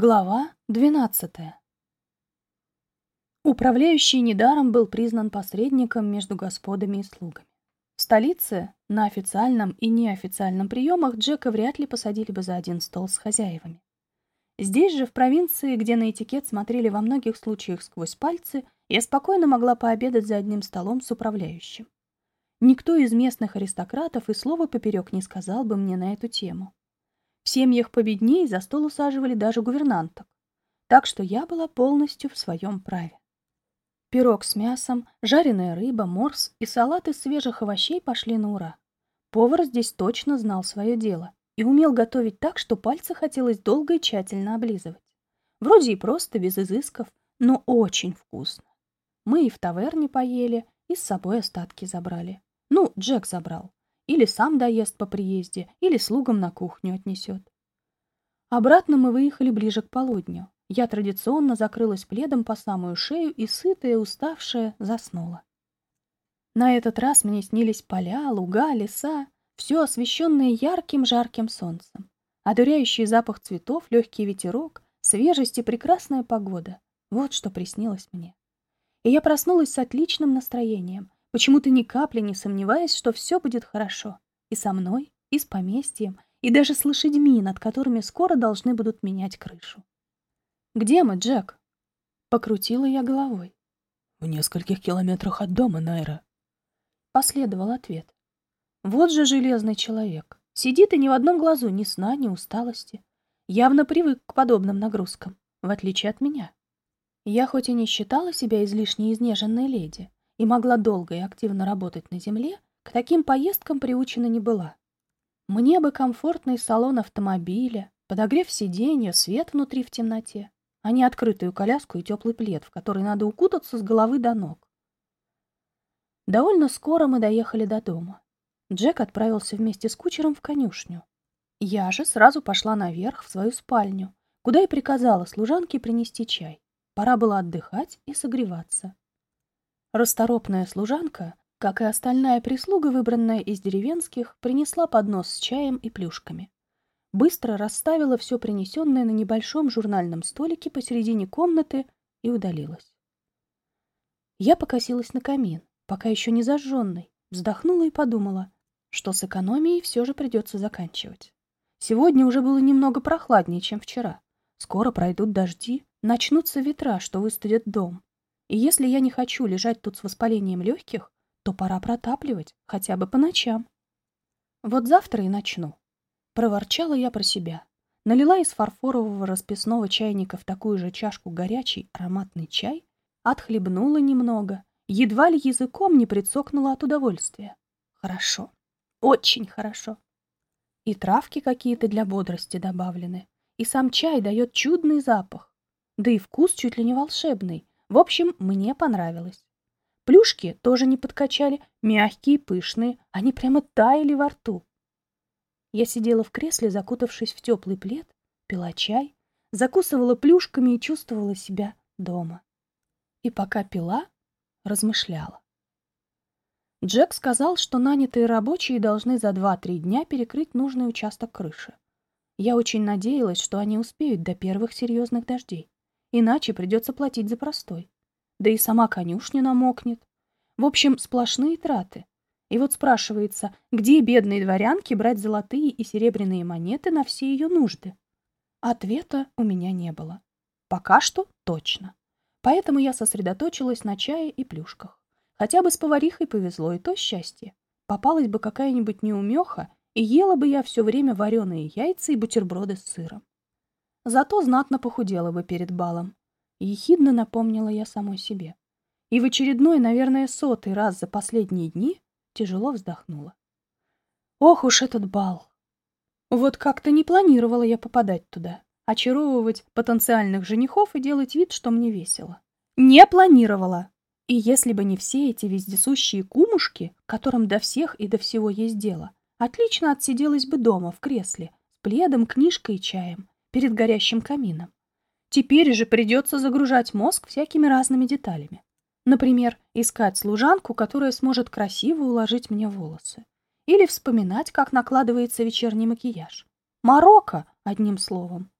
Глава 12. Управляющий недаром был признан посредником между господами и слугами. В столице на официальном и неофициальном приемах Джека вряд ли посадили бы за один стол с хозяевами. Здесь же, в провинции, где на этикет смотрели во многих случаях сквозь пальцы, я спокойно могла пообедать за одним столом с управляющим. Никто из местных аристократов и слова поперек не сказал бы мне на эту тему. В семьях победней за стол усаживали даже гувернанток. Так что я была полностью в своем праве. Пирог с мясом, жареная рыба, морс и салат из свежих овощей пошли на ура. Повар здесь точно знал свое дело и умел готовить так, что пальцы хотелось долго и тщательно облизывать. Вроде и просто, без изысков, но очень вкусно. Мы и в таверне поели, и с собой остатки забрали. Ну, Джек забрал. Или сам доест по приезде, или слугам на кухню отнесет. Обратно мы выехали ближе к полудню. Я традиционно закрылась пледом по самую шею и, сытая, уставшая, заснула. На этот раз мне снились поля, луга, леса, все освещенное ярким жарким солнцем. Одуряющий запах цветов, легкий ветерок, свежесть и прекрасная погода. Вот что приснилось мне. И я проснулась с отличным настроением, почему-то ни капли не сомневаясь, что все будет хорошо. И со мной, и с поместьем, и даже с лошадьми, над которыми скоро должны будут менять крышу. «Где мы, Джек?» Покрутила я головой. «В нескольких километрах от дома, Найра». Последовал ответ. Вот же железный человек. Сидит и ни в одном глазу ни сна, ни усталости. Явно привык к подобным нагрузкам, в отличие от меня. Я хоть и не считала себя излишне изнеженной леди, и могла долго и активно работать на земле, к таким поездкам приучена не была. Мне бы комфортный салон автомобиля, подогрев сиденья, свет внутри в темноте, а не открытую коляску и теплый плед, в который надо укутаться с головы до ног. Довольно скоро мы доехали до дома. Джек отправился вместе с кучером в конюшню. Я же сразу пошла наверх в свою спальню, куда и приказала служанке принести чай. Пора было отдыхать и согреваться. Расторопная служанка, как и остальная прислуга, выбранная из деревенских, принесла поднос с чаем и плюшками. Быстро расставила все принесенное на небольшом журнальном столике посередине комнаты и удалилась. Я покосилась на камин, пока еще не зажженный, вздохнула и подумала, что с экономией все же придется заканчивать. Сегодня уже было немного прохладнее, чем вчера. Скоро пройдут дожди, начнутся ветра, что выстудят дом. И если я не хочу лежать тут с воспалением легких, то пора протапливать, хотя бы по ночам. Вот завтра и начну. Проворчала я про себя. Налила из фарфорового расписного чайника в такую же чашку горячий ароматный чай, отхлебнула немного, едва ли языком не прицокнула от удовольствия. Хорошо. Очень хорошо. И травки какие-то для бодрости добавлены. И сам чай дает чудный запах. Да и вкус чуть ли не волшебный. В общем, мне понравилось. Плюшки тоже не подкачали, мягкие, пышные, они прямо таяли во рту. Я сидела в кресле, закутавшись в теплый плед, пила чай, закусывала плюшками и чувствовала себя дома. И пока пила, размышляла. Джек сказал, что нанятые рабочие должны за 2-3 дня перекрыть нужный участок крыши. Я очень надеялась, что они успеют до первых серьезных дождей. Иначе придется платить за простой. Да и сама конюшня намокнет. В общем, сплошные траты. И вот спрашивается, где бедной дворянке брать золотые и серебряные монеты на все ее нужды? Ответа у меня не было. Пока что точно. Поэтому я сосредоточилась на чае и плюшках. Хотя бы с поварихой повезло, и то счастье. Попалась бы какая-нибудь неумеха, и ела бы я все время вареные яйца и бутерброды с сыром. Зато знатно похудела бы перед балом. Ехидно напомнила я самой себе. И в очередной, наверное, сотый раз за последние дни тяжело вздохнула. Ох уж этот бал! Вот как-то не планировала я попадать туда, очаровывать потенциальных женихов и делать вид, что мне весело. Не планировала! И если бы не все эти вездесущие кумушки, которым до всех и до всего есть дело, отлично отсиделась бы дома в кресле с пледом, книжкой и чаем, перед горящим камином. Теперь же придется загружать мозг всякими разными деталями. Например, искать служанку, которая сможет красиво уложить мне волосы. Или вспоминать, как накладывается вечерний макияж. Марокко, одним словом.